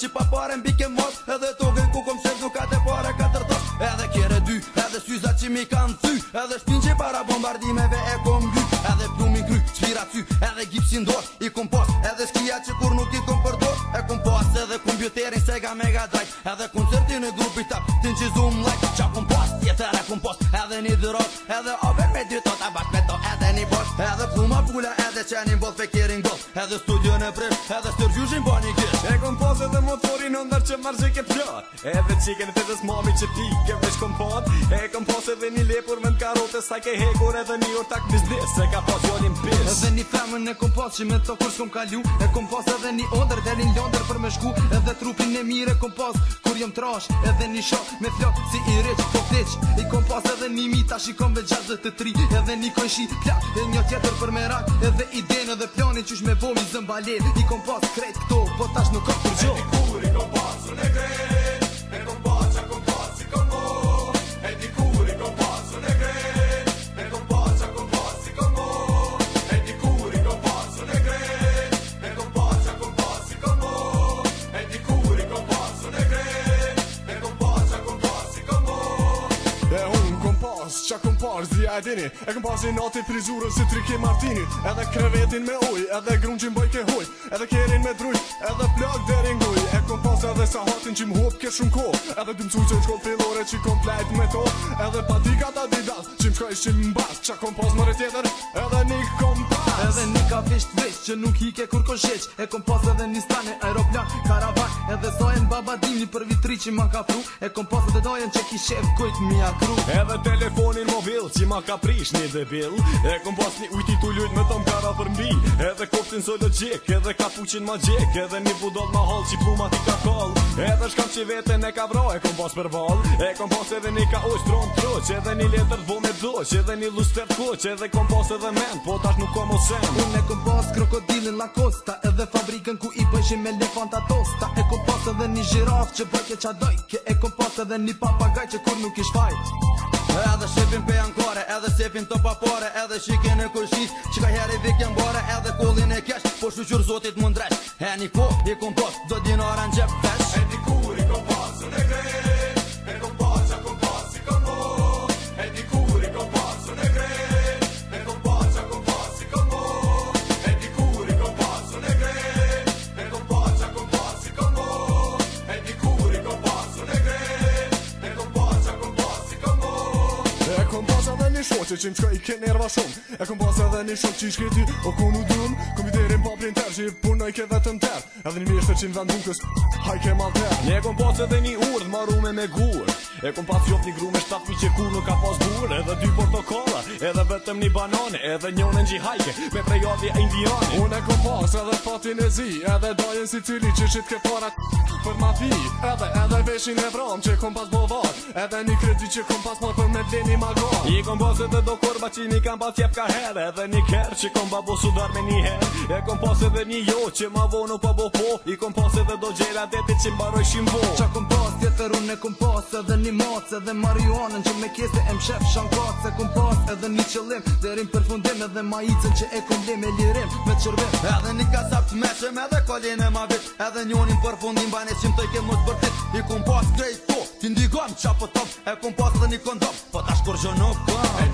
Si pa pare mbi ke mos Edhe togën ku kom shesh ka te pare ka tosh Edhe kjere dy Edhe syza mi kanë thy Edhe shpin që para kim dosh I kum edhe shkia që kur nuk i kum E kum edhe kompjuterin Sega Mega Drive Edhe koncertin e grupi tap Tin që zoom like Qa kum pos tjetër e kum Edhe një dyrot Edhe ove me dy tot Abat me to edhe një bos Edhe pluma pula Edhe qenin bot fekirin gol Edhe studio në prish Edhe stërgjushin bani kish E kum pos edhe motor në ndarë që marë e pjot Edhe të fedës mami që ke vesh kompot E e edhe një lepur me në karote Sa ke hekur edhe një urtak biznes E ka pos jolin E Edhe një femën e kompos që me të kur s'kom kalu E kompos edhe një ondër dhe një londër për me shku Edhe trupin e mire kompos kur jëm trash Edhe një shok me flok si i rich po fleq I kompos edhe një mita shikon ve gjazë të tri Edhe një kojshi plak një tjetër për me rak Edhe i den edhe planin qysh po tash nuk ka dini E këm pasin nati prizurës si triki martini Edhe krevetin me uj, edhe grungjin bëjke huj Edhe kjerin me druj, edhe plak deri nguj E këm pas edhe sa hatin që m'hop kje shumë ko Edhe dim cuj që i shkoll fillore që i kom plajt me to Edhe patika ta didat që m'shka i m'bas Qa këm pas mëre tjetër edhe një këm pas Edhe një ka fisht vrish që nuk hike kur kon sheq E këm pas edhe një stane aeroplan karavan dojen baba dini për vitri që ma ka fru E kom pasë dhe dojen që ki shef kujt mi akru Edhe telefonin mobil që ma ka prish një debil E kom pasë një ujti të lujt me tom kara për mbi Edhe kushtin zoj Edhe ka puqin ma gjek Edhe një budot ma hol që i puma ti ka kol Edhe shkam që vetën e ka vro E kom pas për vol E kom pas edhe një ka ojsh dron të Edhe një letër dvo me doq Edhe një lusë të pëtkoq Edhe kom pas edhe men Po tash nuk kom o sen Unë e kom pas krokodilin la kosta Edhe fabrikën ku i pëshim me lefanta tosta E kom pas edhe një gjiraf që bëjke qa dojke E kom pas edhe një papagaj që kur nuk ish fajt Edhe shepin pe ankore, edhe sepin të papore Edhe shikin e kushis, që ka heri vikja mbore Edhe kullin e chi ha sposso il sorzo ed e një po i d'arancia e pesca e di curi composto e di curi composto ne credere per composto a comporsi con mo një shoqë që qim qka i ke nerva shumë E kom pas edhe një shok që i shkriti o ku nuk dhëm Kom i derin pa prin tërë që i punoj ke vetëm tërë Edhe një mjeshtër që i vendu kësë hajke ma tërë Ne kom pas edhe një urdhë marume me gurë E kom pas qof një gru me 7.000 që ku nuk ka pas burë Edhe dy portokolla, edhe vetëm një banane Edhe njënën gji hajke, me prejati e indiani Unë e kom pas edhe fatin e zi Edhe dojen si cili që shqit ke para për ma fi Edhe edhe veshin e vrom që kom pas bovar Edhe një kredi që kom pas për me vdini ma gaj I kom pas edhe do korba që një kam pas jep ka her Edhe një kërë që kom babo sudar me një her E kom pas edhe një jo që ma vonu pa bo po I kom pas edhe do gjera ti që mbaroj shimbo Qa kom pas jetër unë e kom pas edhe një mocë dhe marionën që me kjesë e më shef shankatë Se edhe një qëllim Derim për fundim edhe majicën që e këmë lim e lirim me qërbim Edhe një kasap të meqem edhe kolin e ma vit Edhe një unim për fundim ba qim të i kemë të bërtit I këmë pasë t'indigam qa po top E këmë pasë dhe një këndom, po t'ashkur që nuk këmë